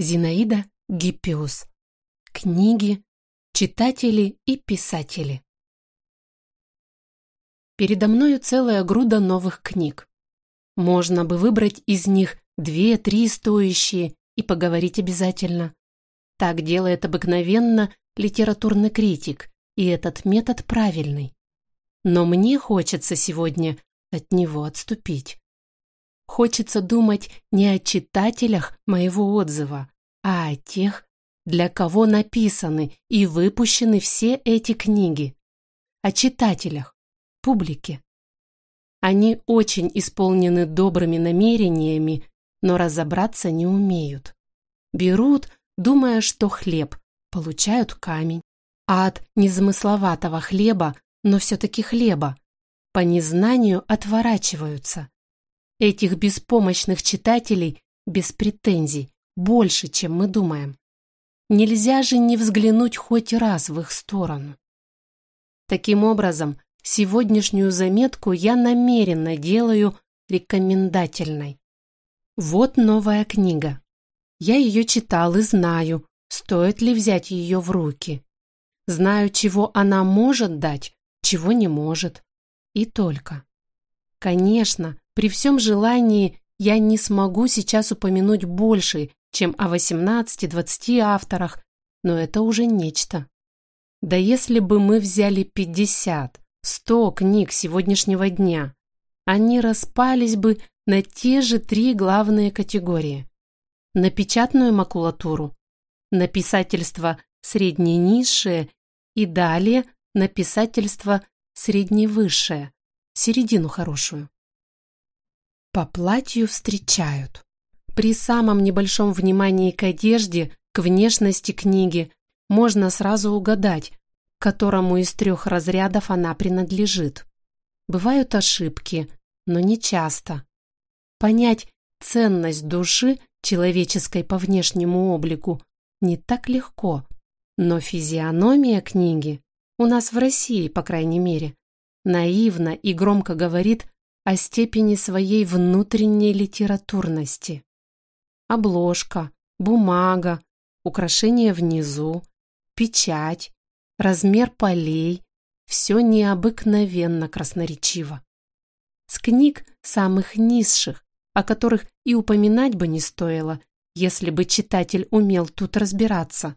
Зинаида Гиппиус. Книги, читатели и писатели. Передо мною целая груда новых книг. Можно бы выбрать из них две-три стоящие и поговорить обязательно. Так делает обыкновенно литературный критик, и этот метод правильный. Но мне хочется сегодня от него отступить. Хочется думать не о читателях моего отзыва, а о тех, для кого написаны и выпущены все эти книги. О читателях, публике. Они очень исполнены добрыми намерениями, но разобраться не умеют. Берут, думая, что хлеб, получают камень. А от незамысловатого хлеба, но все-таки хлеба, по незнанию отворачиваются Этих беспомощных читателей без претензий больше, чем мы думаем. Нельзя же не взглянуть хоть раз в их сторону. Таким образом, сегодняшнюю заметку я намеренно делаю рекомендательной. Вот новая книга. Я ее читал и знаю, стоит ли взять ее в руки. Знаю, чего она может дать, чего не может. И только. Конечно, при всем желании я не смогу сейчас упомянуть больше, чем о 18-20 авторах, но это уже нечто. Да если бы мы взяли 50, 100 книг сегодняшнего дня, они распались бы на те же три главные категории. На печатную макулатуру, на писательство средне-низшее и далее на писательство средне-высшее, середину хорошую. По платью встречают. При самом небольшом внимании к одежде, к внешности книги, можно сразу угадать, которому из трех разрядов она принадлежит. Бывают ошибки, но не часто. Понять ценность души человеческой по внешнему облику не так легко, но физиономия книги, у нас в России, по крайней мере, наивно и громко говорит о степени своей внутренней литературности. Обложка, бумага, украшения внизу, печать, размер полей – все необыкновенно красноречиво. С книг самых низших, о которых и упоминать бы не стоило, если бы читатель умел тут разбираться.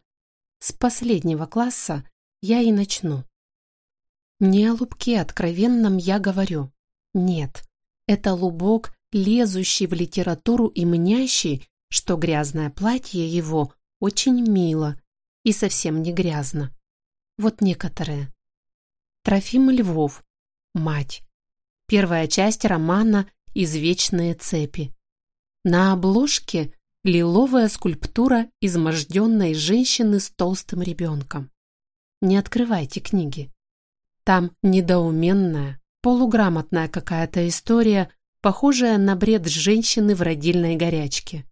С последнего класса я и начну. Не о лубке откровенном я говорю. Нет, это лубок, лезущий в литературу и мнящий, что грязное платье его очень мило и совсем не грязно. Вот некоторые. Трофим Львов. Мать. Первая часть романа «Извечные цепи». На обложке лиловая скульптура изможденной женщины с толстым ребенком. Не открывайте книги. Там недоуменная, Полуграмотная какая-то история, похожая на бред женщины в родильной горячке.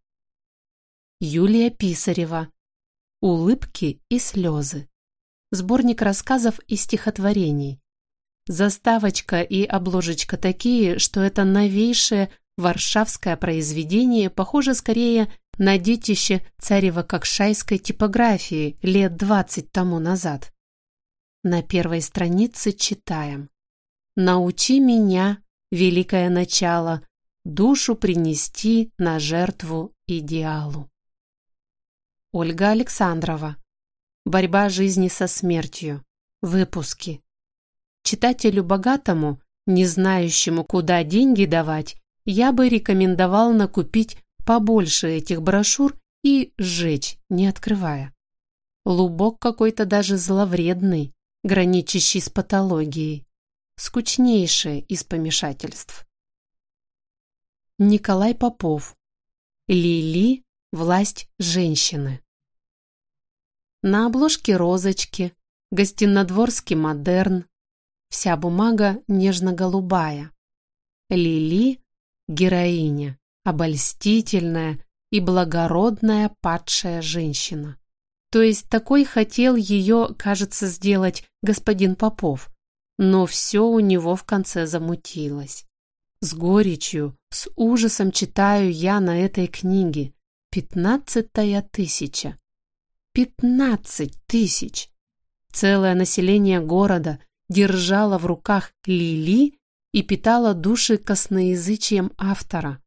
Юлия Писарева. Улыбки и слезы. Сборник рассказов и стихотворений. Заставочка и обложечка такие, что это новейшее варшавское произведение похоже скорее на детище царево-кокшайской типографии лет двадцать тому назад. На первой странице читаем. Научи меня, великое начало, душу принести на жертву идеалу. Ольга Александрова. Борьба жизни со смертью. Выпуски. Читателю богатому, не знающему, куда деньги давать, я бы рекомендовал накупить побольше этих брошюр и сжечь, не открывая. Лубок какой-то даже зловредный, граничащий с патологией скучнейшее из помешательств. Николай Попов. Лили. Власть женщины. На обложке розочки, гостинодворский модерн, вся бумага нежно-голубая. Лили – героиня, обольстительная и благородная падшая женщина. То есть такой хотел ее, кажется, сделать господин Попов, но все у него в конце замутилось. С горечью, с ужасом читаю я на этой книге. Пятнадцатая тысяча. Пятнадцать тысяч! Целое население города держало в руках Лили и питало души косноязычием автора.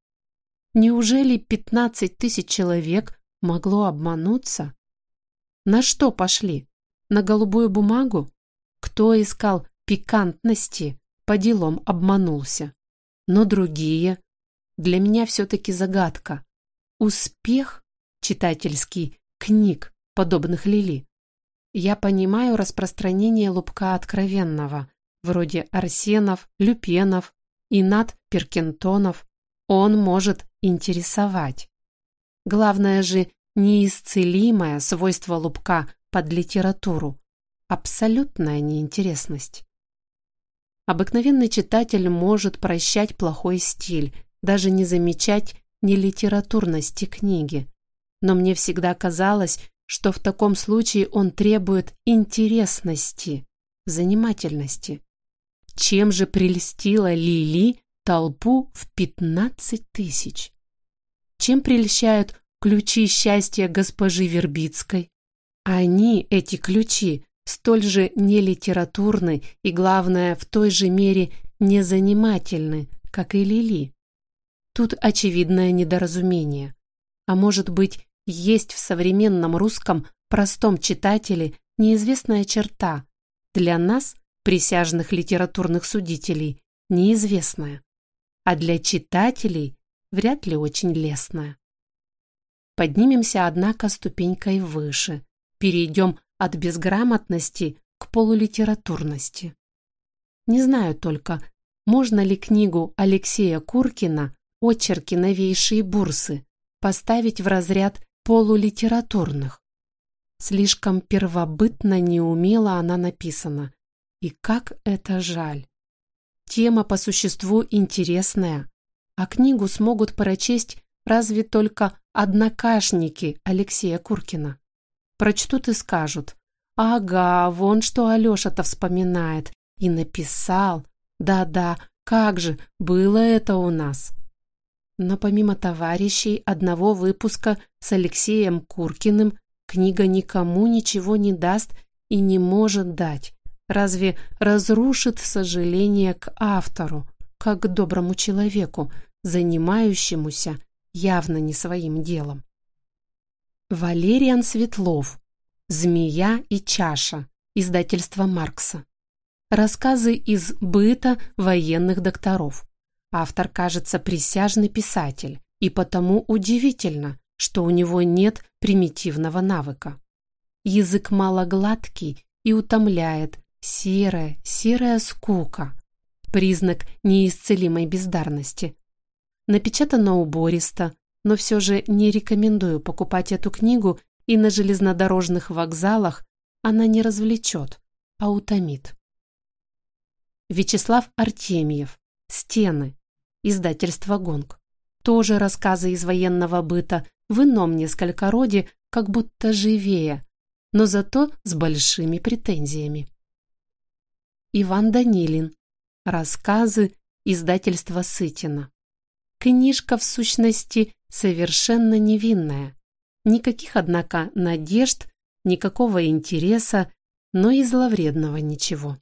Неужели пятнадцать тысяч человек могло обмануться? На что пошли? На голубую бумагу? Кто искал пикантности, по делам обманулся. Но другие... Для меня все-таки загадка. Успех читательский книг, подобных Лили. Я понимаю распространение лубка откровенного, вроде Арсенов, Люпенов и Над Перкинтонов. Он может интересовать. Главное же неисцелимое свойство лубка под литературу – абсолютная неинтересность. Обыкновенный читатель может прощать плохой стиль, даже не замечать нелитературности книги. Но мне всегда казалось, что в таком случае он требует интересности, занимательности. Чем же прельстила Лили толпу в 15 тысяч? Чем прельщают ключи счастья госпожи Вербицкой? Они, эти ключи, столь же нелитературны и, главное, в той же мере незанимательны, как и Лили. Тут очевидное недоразумение. А может быть, есть в современном русском простом читателе неизвестная черта, для нас, присяжных литературных судителей, неизвестная, а для читателей вряд ли очень лестная. Поднимемся, однако, ступенькой выше, перейдем от безграмотности к полулитературности. Не знаю только, можно ли книгу Алексея Куркина очерки новейшие бурсы, поставить в разряд полулитературных. Слишком первобытно неумело она написана. И как это жаль. Тема по существу интересная, а книгу смогут прочесть разве только однокашники Алексея Куркина. Прочтут и скажут, ага, вон что Алеша-то вспоминает, и написал, да-да, как же, было это у нас. Но помимо товарищей одного выпуска с Алексеем Куркиным книга никому ничего не даст и не может дать. Разве разрушит сожаление к автору, как к доброму человеку, занимающемуся явно не своим делом? Валериан Светлов. «Змея и чаша». Издательство Маркса. Рассказы из быта военных докторов. Автор, кажется, присяжный писатель, и потому удивительно, что у него нет примитивного навыка. Язык малогладкий и утомляет, серая, серая скука, признак неисцелимой бездарности. Напечатано убористо, но все же не рекомендую покупать эту книгу, и на железнодорожных вокзалах она не развлечет, а утомит. Вячеслав Артемьев. Стены. Издательство «Гонг». Тоже рассказы из военного быта, в ином несколько роде, как будто живее, но зато с большими претензиями. Иван Данилин. Рассказы. Издательство Сытина. Книжка, в сущности, совершенно невинная. Никаких, однако, надежд, никакого интереса, но и зловредного ничего.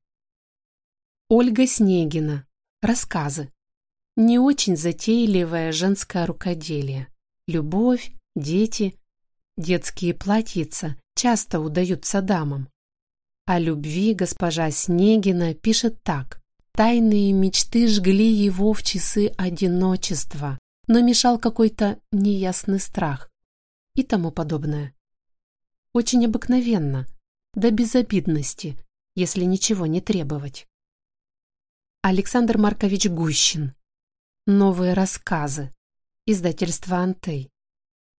Ольга Снегина. Рассказы. Не очень затейливое женское рукоделие. Любовь, дети, детские платьица часто удаются дамам. О любви госпожа Снегина пишет так. Тайные мечты жгли его в часы одиночества, но мешал какой-то неясный страх и тому подобное. Очень обыкновенно, до безобидности, если ничего не требовать. Александр Маркович Гущин Новые рассказы. Издательство «Антей».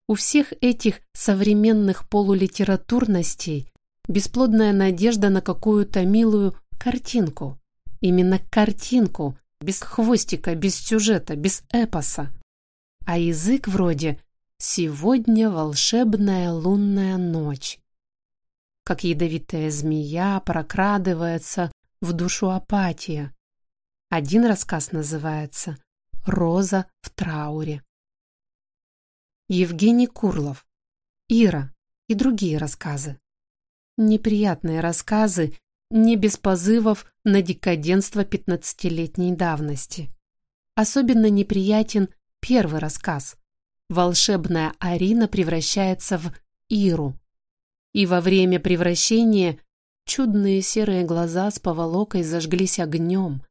У всех этих современных полулитературностей бесплодная надежда на какую-то милую картинку. Именно картинку, без хвостика, без сюжета, без эпоса. А язык вроде «Сегодня волшебная лунная ночь». Как ядовитая змея прокрадывается в душу апатия. Один рассказ называется Роза в трауре. Евгений Курлов, Ира и другие рассказы. Неприятные рассказы, не без позывов на декаденство пятнадцатилетней давности. Особенно неприятен первый рассказ. Волшебная Арина превращается в Иру. И во время превращения чудные серые глаза с поволокой зажглись огнем.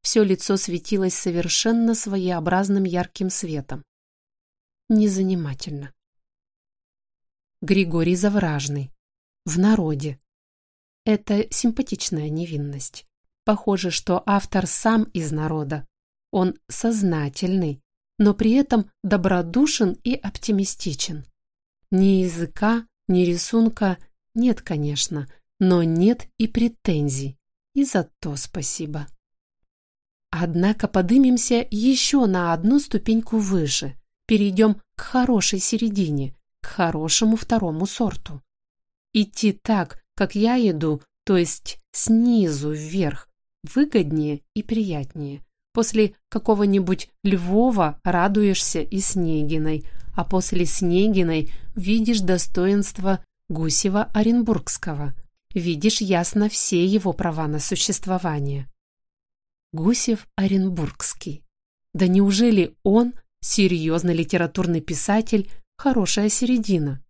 Все лицо светилось совершенно своеобразным ярким светом. Незанимательно. Григорий Завражный. В народе. Это симпатичная невинность. Похоже, что автор сам из народа. Он сознательный, но при этом добродушен и оптимистичен. Ни языка, ни рисунка нет, конечно, но нет и претензий. И за то спасибо. Однако подымемся еще на одну ступеньку выше. Перейдем к хорошей середине, к хорошему второму сорту. Идти так, как я иду, то есть снизу вверх, выгоднее и приятнее. После какого-нибудь Львова радуешься и Снегиной, а после Снегиной видишь достоинство Гусева-Оренбургского, видишь ясно все его права на существование. Гусев-Оренбургский. Да неужели он, серьезный литературный писатель, хорошая середина?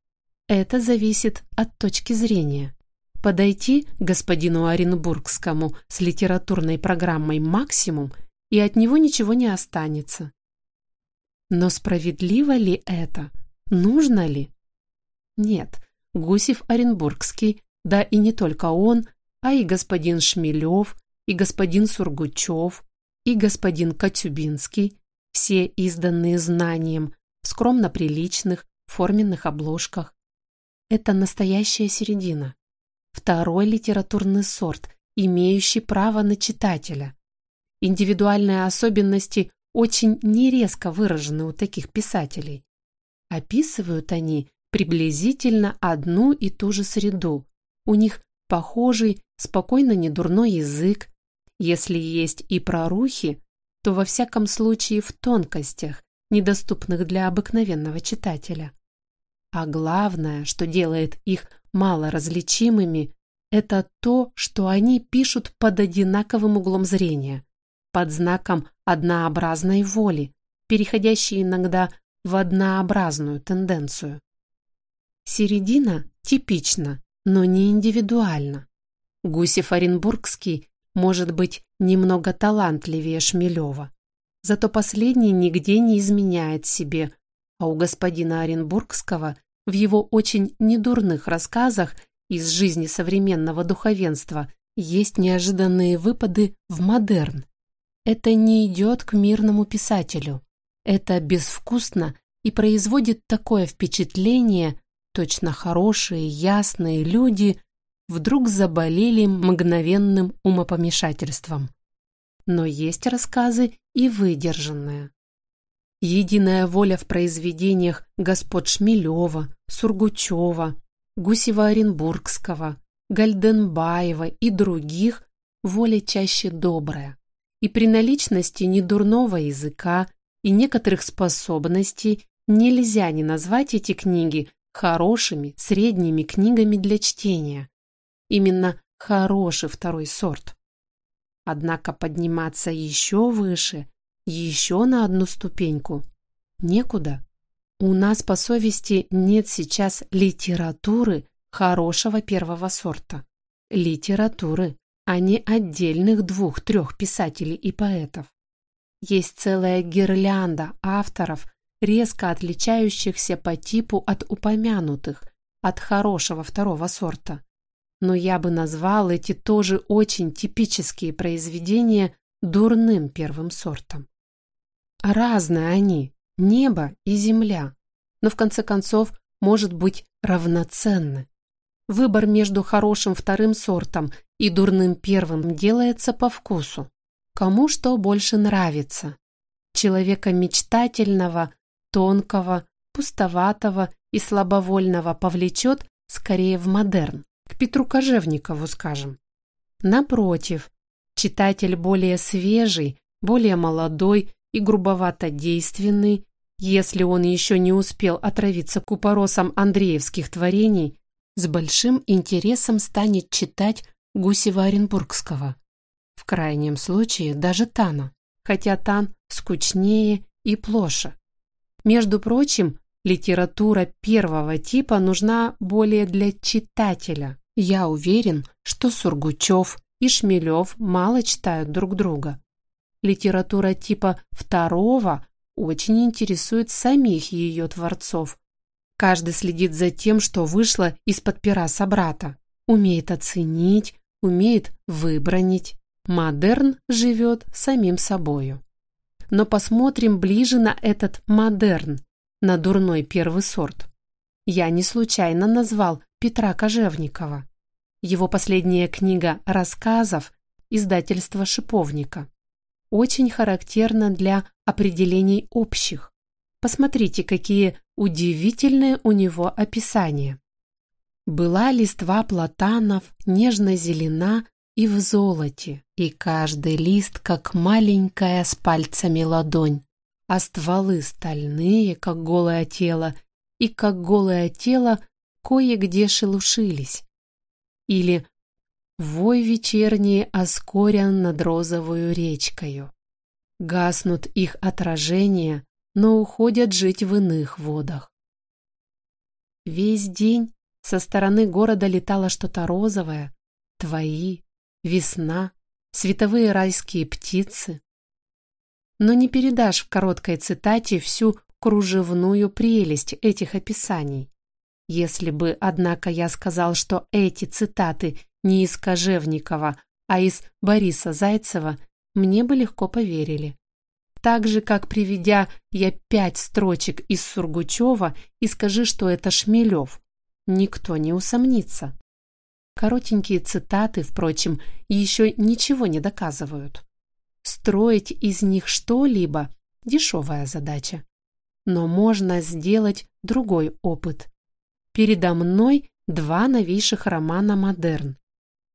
Это зависит от точки зрения. Подойти господину Оренбургскому с литературной программой «Максимум» и от него ничего не останется. Но справедливо ли это? Нужно ли? Нет, Гусев Оренбургский, да и не только он, а и господин Шмелев, и господин Сургучев, и господин Катюбинский, все изданные знанием в скромно приличных форменных обложках. Это настоящая середина. Второй литературный сорт, имеющий право на читателя. Индивидуальные особенности очень нерезко выражены у таких писателей. Описывают они приблизительно одну и ту же среду. У них похожий, спокойно недурной язык. Если есть и прорухи, то во всяком случае в тонкостях, недоступных для обыкновенного читателя. А главное, что делает их малоразличимыми, это то, что они пишут под одинаковым углом зрения, под знаком однообразной воли, переходящей иногда в однообразную тенденцию. Середина типична, но не индивидуальна. Гусев Оренбургский может быть немного талантливее Шмелева. Зато последний нигде не изменяет себе, а у господина Оренбургского в его очень недурных рассказах из жизни современного духовенства есть неожиданные выпады в модерн. Это не идет к мирному писателю. Это безвкусно и производит такое впечатление, точно хорошие, ясные люди вдруг заболели мгновенным умопомешательством. Но есть рассказы и выдержанные. Единая воля в произведениях господ Шмелева, Сургучева, Гусева-Оренбургского, Гальденбаева и других воля чаще добрая. И при наличности недурного языка и некоторых способностей нельзя не назвать эти книги хорошими средними книгами для чтения. Именно хороший второй сорт. Однако подниматься еще выше, еще на одну ступеньку, некуда. У нас по совести нет сейчас литературы хорошего первого сорта. Литературы, а не отдельных двух-трех писателей и поэтов. Есть целая гирлянда авторов, резко отличающихся по типу от упомянутых, от хорошего второго сорта но я бы назвал эти тоже очень типические произведения дурным первым сортом. Разные они, небо и земля, но в конце концов, может быть, равноценны. Выбор между хорошим вторым сортом и дурным первым делается по вкусу. Кому что больше нравится. Человека мечтательного, тонкого, пустоватого и слабовольного повлечет скорее в модерн к Петру Кожевникову, скажем. Напротив, читатель более свежий, более молодой и грубовато действенный если он еще не успел отравиться купоросом андреевских творений, с большим интересом станет читать Гусева Оренбургского. В крайнем случае даже Тана, хотя Тан скучнее и плоше. Между прочим, литература первого типа нужна более для читателя. Я уверен, что Сургучев и Шмелев мало читают друг друга. Литература типа второго очень интересует самих ее творцов. Каждый следит за тем, что вышло из-под пера собрата. Умеет оценить, умеет выбронить. Модерн живет самим собою. Но посмотрим ближе на этот модерн, на дурной первый сорт. Я не случайно назвал Петра Кожевникова. Его последняя книга рассказов издательства «Шиповника» очень характерна для определений общих. Посмотрите, какие удивительные у него описания. Была листва платанов нежно-зелена и в золоте, и каждый лист, как маленькая с пальцами ладонь, а стволы стальные, как голое тело, и как голое тело кое-где шелушились. Или «Вой вечерний оскорян над розовую речкою». Гаснут их отражения, но уходят жить в иных водах. Весь день со стороны города летало что-то розовое, твои, весна, световые райские птицы. Но не передашь в короткой цитате всю кружевную прелесть этих описаний. Если бы, однако, я сказал, что эти цитаты не из Кожевникова, а из Бориса Зайцева, мне бы легко поверили. Так же, как приведя я пять строчек из Сургучева и скажи, что это Шмелев, никто не усомнится. Коротенькие цитаты, впрочем, еще ничего не доказывают. Строить из них что-либо – дешевая задача. Но можно сделать другой опыт. Передо мной два новейших романа «Модерн».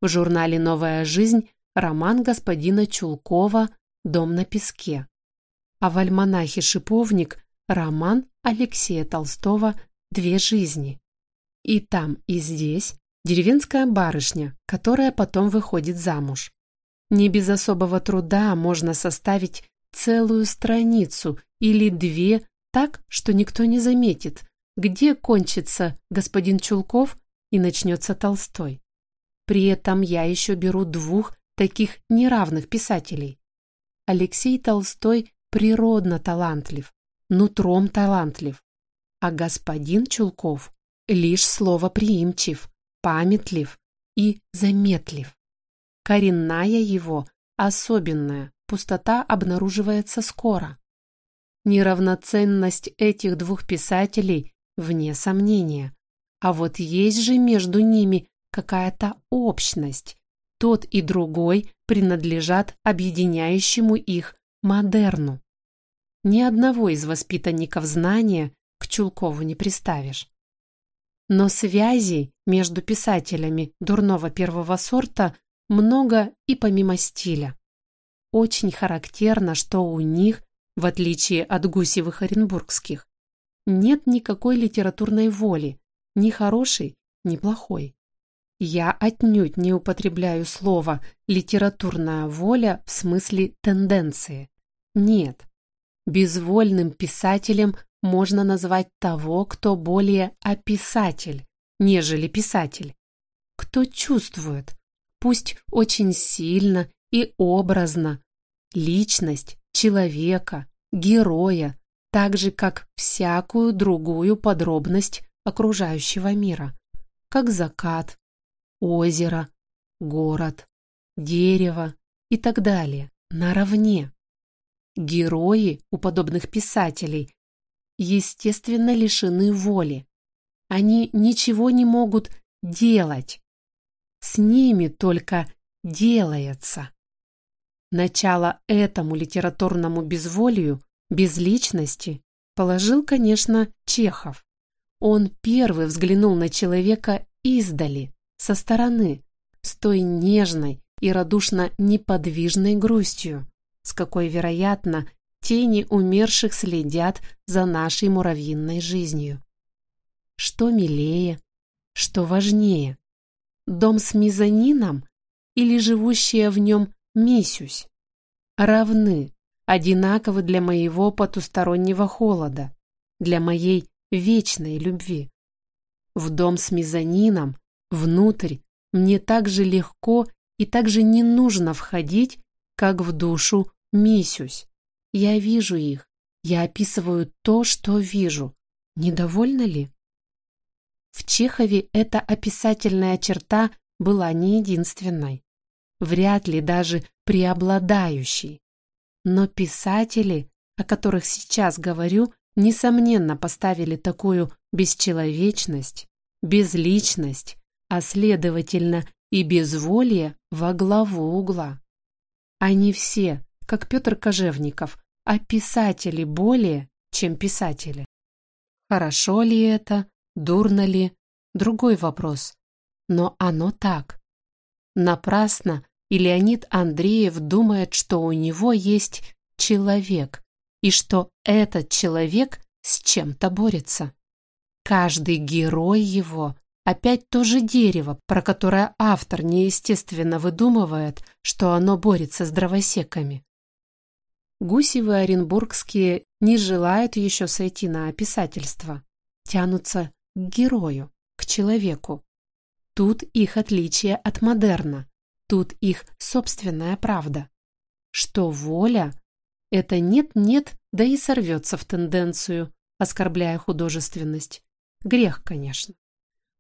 В журнале «Новая жизнь» роман господина Чулкова «Дом на песке». А в альманахе «Шиповник» роман Алексея Толстого «Две жизни». И там, и здесь деревенская барышня, которая потом выходит замуж. Не без особого труда можно составить целую страницу или две так, что никто не заметит, где кончится господин Чулков и начнется Толстой. При этом я еще беру двух таких неравных писателей. Алексей Толстой природно талантлив, нутром талантлив, а господин Чулков лишь слово приимчив, памятлив и заметлив. Коренная его, особенная, пустота обнаруживается скоро. Неравноценность этих двух писателей вне сомнения. А вот есть же между ними какая-то общность. Тот и другой принадлежат объединяющему их модерну. Ни одного из воспитанников знания к Чулкову не приставишь. Но связей между писателями дурного первого сорта много и помимо стиля. Очень характерно, что у них, в отличие от гусевых оренбургских, нет никакой литературной воли, ни хорошей, ни плохой. Я отнюдь не употребляю слово «литературная воля» в смысле тенденции. Нет. Безвольным писателем можно назвать того, кто более описатель, нежели писатель. Кто чувствует, пусть очень сильно и образно, личность человека, героя, так же, как всякую другую подробность окружающего мира, как закат, озеро, город, дерево и так далее, наравне. Герои у подобных писателей естественно лишены воли. Они ничего не могут делать. С ними только делается. Начало этому литературному безволию, безличности положил, конечно, Чехов. Он первый взглянул на человека издали, со стороны, с той нежной и радушно неподвижной грустью, с какой, вероятно, тени умерших следят за нашей муравьиной жизнью. Что милее, что важнее? Дом с мезонином или живущая в нем Мисюсь? Равны, одинаковы для моего потустороннего холода, для моей вечной любви. В дом с мезонином, внутрь, мне так же легко и так же не нужно входить, как в душу Мисюсь. Я вижу их, я описываю то, что вижу. Недовольна ли? В Чехове эта описательная черта была не единственной, вряд ли даже преобладающей. Но писатели, о которых сейчас говорю, несомненно поставили такую бесчеловечность, безличность, а следовательно и безволие во главу угла. Они все, как Петр Кожевников, а писатели более, чем писатели. Хорошо ли это, Дурно ли? Другой вопрос. Но оно так. Напрасно и Леонид Андреев думает, что у него есть человек, и что этот человек с чем-то борется. Каждый герой его опять то же дерево, про которое автор неестественно выдумывает, что оно борется с дровосеками. Гусевы оренбургские не желают еще сойти на описательство, тянутся к герою, к человеку. Тут их отличие от модерна, тут их собственная правда. Что воля — это нет-нет, да и сорвется в тенденцию, оскорбляя художественность. Грех, конечно.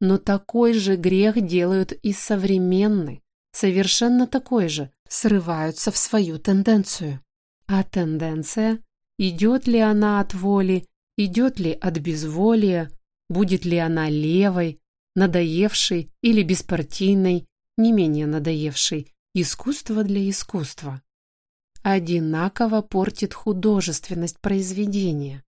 Но такой же грех делают и современные, совершенно такой же, срываются в свою тенденцию. А тенденция, идет ли она от воли, идет ли от безволия, Будет ли она левой, надоевшей или беспартийной, не менее надоевшей, искусство для искусства. Одинаково портит художественность произведения.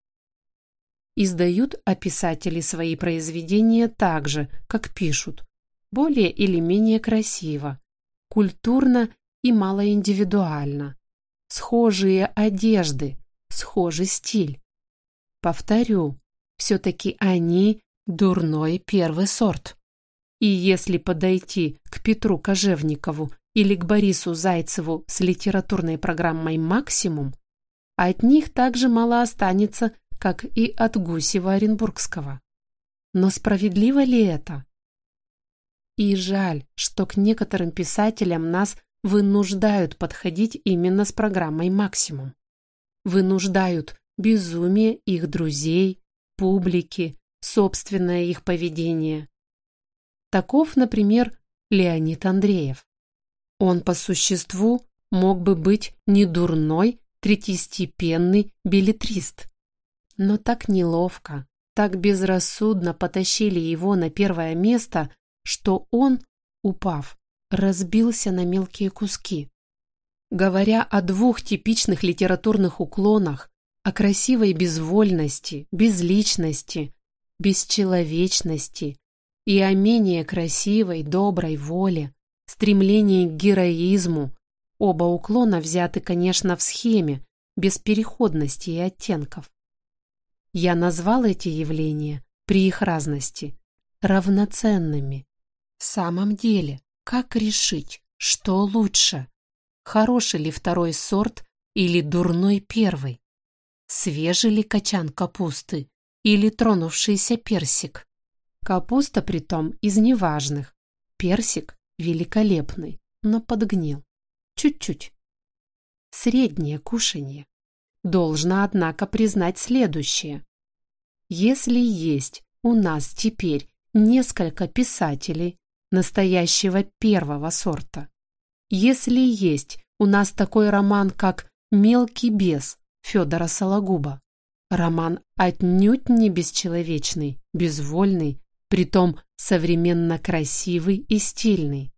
Издают описатели свои произведения так же, как пишут, более или менее красиво, культурно и малоиндивидуально. Схожие одежды, схожий стиль. Повторю, все-таки они дурной первый сорт. И если подойти к Петру Кожевникову или к Борису Зайцеву с литературной программой «Максимум», от них также мало останется, как и от Гусева Оренбургского. Но справедливо ли это? И жаль, что к некоторым писателям нас вынуждают подходить именно с программой «Максимум». Вынуждают безумие их друзей, публики, собственное их поведение. Таков, например, Леонид Андреев. Он по существу мог бы быть недурной, третьестепенный билетрист. Но так неловко, так безрассудно потащили его на первое место, что он, упав, разбился на мелкие куски. Говоря о двух типичных литературных уклонах, о красивой безвольности, безличности, бесчеловечности и о менее красивой, доброй воле, стремлении к героизму. Оба уклона взяты, конечно, в схеме, без переходности и оттенков. Я назвал эти явления при их разности равноценными. В самом деле, как решить, что лучше? Хороший ли второй сорт или дурной первый? свежий ли качан капусты или тронувшийся персик. Капуста притом из неважных, персик великолепный, но подгнил. Чуть-чуть. Среднее кушанье. Должна, однако, признать следующее. Если есть у нас теперь несколько писателей настоящего первого сорта, если есть у нас такой роман, как «Мелкий бес» Федора Сологуба. Роман отнюдь не бесчеловечный, безвольный, притом современно красивый и стильный.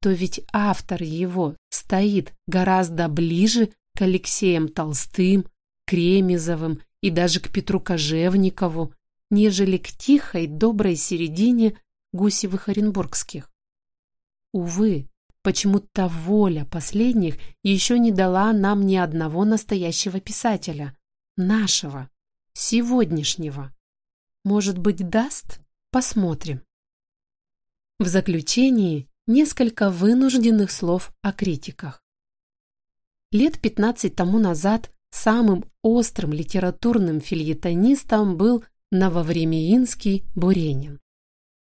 То ведь автор его стоит гораздо ближе к Алексеям Толстым, Кремезовым и даже к Петру Кожевникову, нежели к тихой, доброй середине Гусевых Оренбургских. Увы, Почему-то воля последних еще не дала нам ни одного настоящего писателя. Нашего. Сегодняшнего. Может быть, даст? Посмотрим. В заключении несколько вынужденных слов о критиках. Лет 15 тому назад самым острым литературным фильетонистом был нововремеинский Буренин.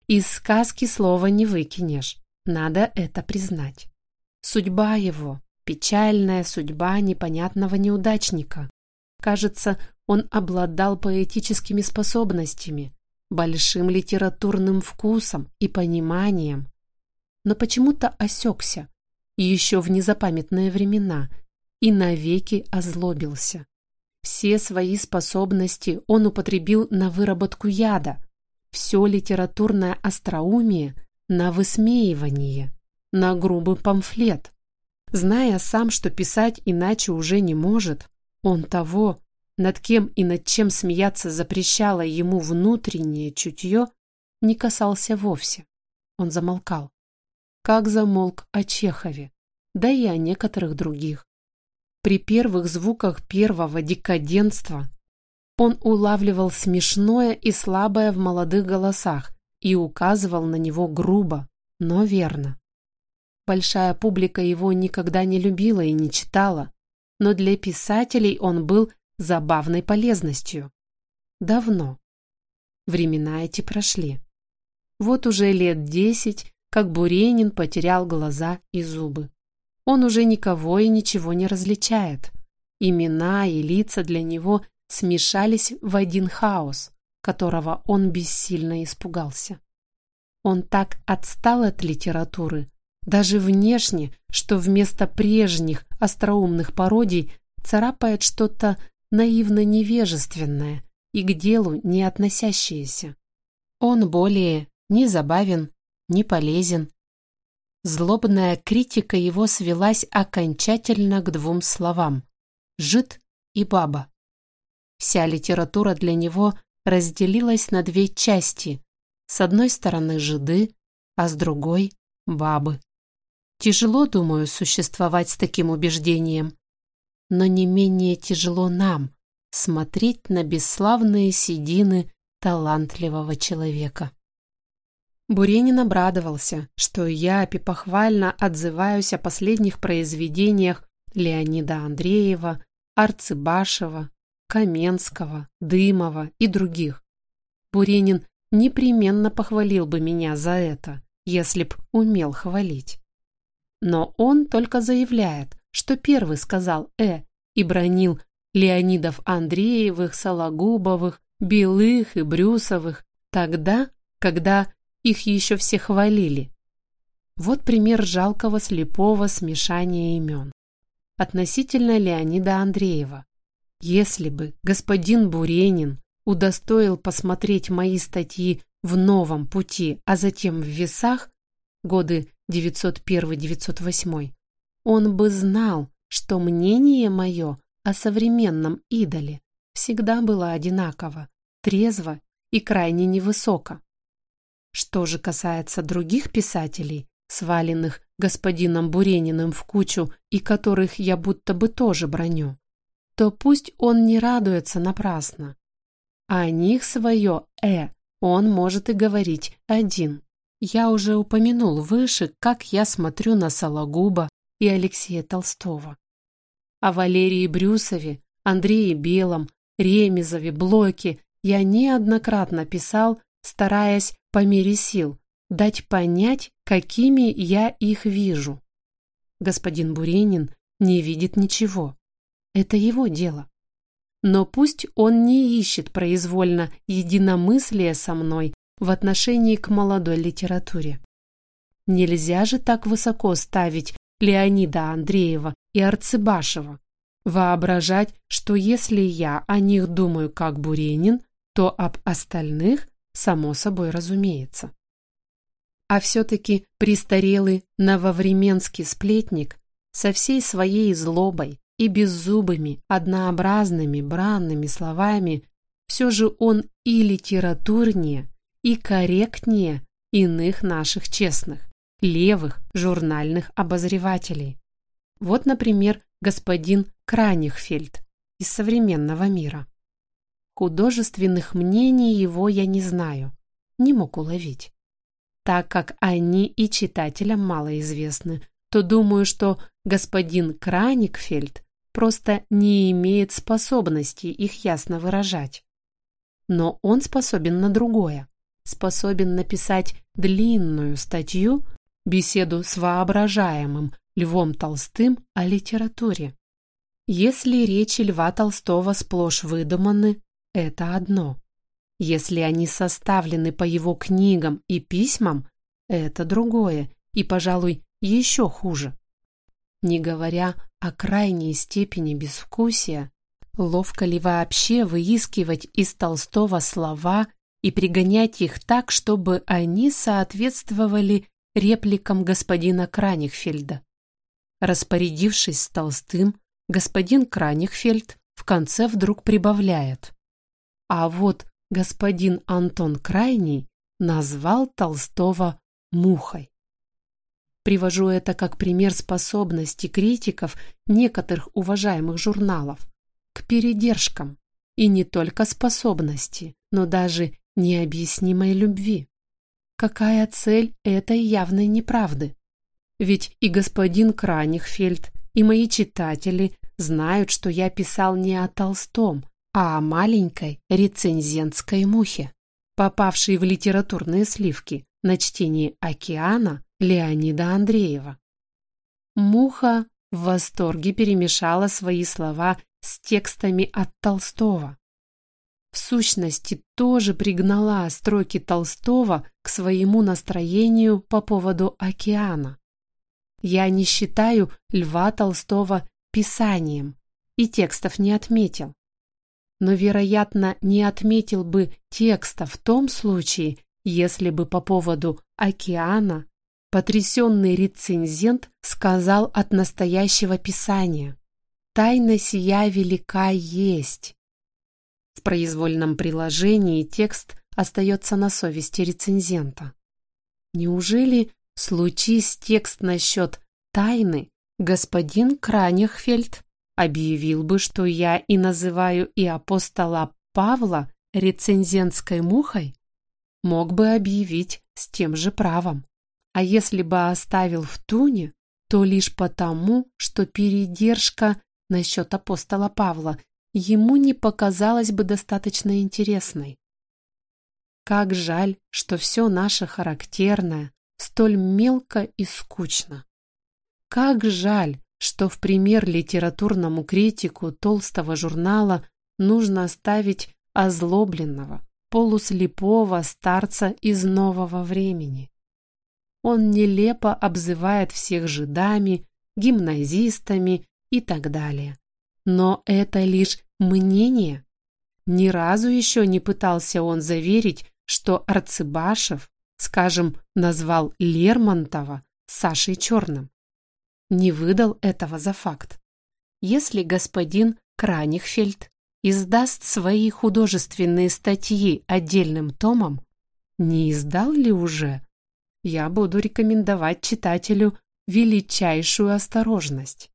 Из сказки слова не выкинешь, надо это признать. Судьба его – печальная судьба непонятного неудачника. Кажется, он обладал поэтическими способностями, большим литературным вкусом и пониманием, но почему-то осекся, еще в незапамятные времена, и навеки озлобился. Все свои способности он употребил на выработку яда, все литературное остроумие на высмеивание, на грубый памфлет. Зная сам, что писать иначе уже не может, он того, над кем и над чем смеяться запрещало ему внутреннее чутье, не касался вовсе. Он замолкал. Как замолк о Чехове, да и о некоторых других. При первых звуках первого декаденства он улавливал смешное и слабое в молодых голосах и указывал на него грубо, но верно. Большая публика его никогда не любила и не читала, но для писателей он был забавной полезностью. Давно. Времена эти прошли. Вот уже лет десять, как Буренин потерял глаза и зубы. Он уже никого и ничего не различает. Имена и лица для него смешались в один хаос, которого он бессильно испугался. Он так отстал от литературы, даже внешне, что вместо прежних остроумных пародий царапает что-то наивно-невежественное и к делу не относящееся. Он более не забавен, не полезен. Злобная критика его свелась окончательно к двум словам – «жид» и «баба». Вся литература для него разделилась на две части. С одной стороны жиды, а с другой – бабы. Тяжело, думаю, существовать с таким убеждением но не менее тяжело нам смотреть на бесславные седины талантливого человека. Буренин обрадовался, что я похвально отзываюсь о последних произведениях Леонида Андреева, Арцыбашева, Каменского, Дымова и других. Буренин непременно похвалил бы меня за это, если б умел хвалить. Но он только заявляет, что первый сказал «э» и бронил Леонидов Андреевых, Сологубовых, Белых и Брюсовых тогда, когда их еще все хвалили. Вот пример жалкого слепого смешания имен. Относительно Леонида Андреева. Если бы господин Буренин удостоил посмотреть мои статьи в «Новом пути», а затем в «Весах» годы 901-908, он бы знал, что мнение мое о современном идоле всегда было одинаково, трезво и крайне невысоко. Что же касается других писателей, сваленных господином Бурениным в кучу и которых я будто бы тоже броню, то пусть он не радуется напрасно. О них свое «э» он может и говорить один. Я уже упомянул выше, как я смотрю на Сологуба, и Алексея Толстого. О Валерии Брюсове, Андрее Белом, Ремезове, Блоке я неоднократно писал, стараясь по мере сил дать понять, какими я их вижу. Господин Буренин не видит ничего. Это его дело. Но пусть он не ищет произвольно единомыслия со мной в отношении к молодой литературе. Нельзя же так высоко ставить Леонида Андреева и Арцебашева. Воображать, что если я о них думаю как Буренин, то об остальных само собой разумеется. А все-таки престарелый нововременский сплетник со всей своей злобой и беззубыми, однообразными, бранными словами, все же он и литературнее, и корректнее иных наших честных левых журнальных обозревателей. Вот, например, господин Кранихфельд из современного мира. Художественных мнений его я не знаю, не мог уловить. Так как они и читателям мало известны, то думаю, что господин Краникфельд просто не имеет способности их ясно выражать. Но он способен на другое, способен написать длинную статью, беседу с воображаемым Львом Толстым о литературе. Если речи Льва Толстого сплошь выдуманы, это одно. Если они составлены по его книгам и письмам, это другое и, пожалуй, еще хуже. Не говоря о крайней степени безвкусия, ловко ли вообще выискивать из Толстого слова и пригонять их так, чтобы они соответствовали репликам господина Кранихфельда. Распорядившись с Толстым, господин Кранихфельд в конце вдруг прибавляет. А вот господин Антон Крайний назвал Толстого мухой. Привожу это как пример способности критиков некоторых уважаемых журналов к передержкам. И не только способности, но даже необъяснимой любви. Какая цель этой явной неправды? Ведь и господин Кранихфельд, и мои читатели знают, что я писал не о Толстом, а о маленькой рецензентской мухе, попавшей в литературные сливки на чтении «Океана» Леонида Андреева. Муха в восторге перемешала свои слова с текстами от Толстого. В сущности, тоже пригнала строки Толстого к своему настроению по поводу океана. Я не считаю Льва Толстого писанием и текстов не отметил. Но, вероятно, не отметил бы текста в том случае, если бы по поводу океана потрясенный рецензент сказал от настоящего писания «Тайна сия велика есть». В произвольном приложении текст остается на совести рецензента. Неужели Случись текст насчет тайны, господин Кранихфельд объявил бы, что я и называю и апостола Павла рецензентской мухой? Мог бы объявить с тем же правом. А если бы оставил в туне, то лишь потому, что передержка насчет апостола Павла ему не показалась бы достаточно интересной. Как жаль, что все наше характерное, столь мелко и скучно. Как жаль, что в пример литературному критику толстого журнала нужно оставить озлобленного, полуслепого старца из нового времени. Он нелепо обзывает всех жидами, гимназистами и так далее. Но это лишь мнение. Ни разу еще не пытался он заверить, что Арцебашев скажем, назвал Лермонтова Сашей Черным. Не выдал этого за факт. Если господин Кранихфельд издаст свои художественные статьи отдельным томом, не издал ли уже, я буду рекомендовать читателю величайшую осторожность.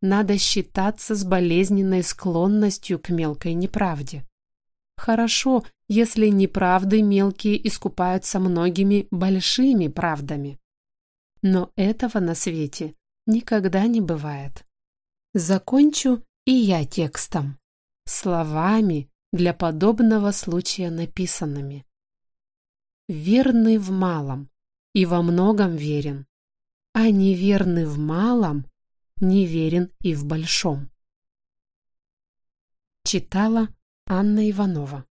Надо считаться с болезненной склонностью к мелкой неправде. Хорошо, если неправды мелкие искупаются многими большими правдами. Но этого на свете никогда не бывает. Закончу и я текстом, словами для подобного случая написанными. Верный в малом и во многом верен, а неверный в малом неверен и в большом. Читала Анна Иванова